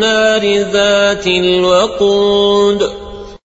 النار ذات الوقود.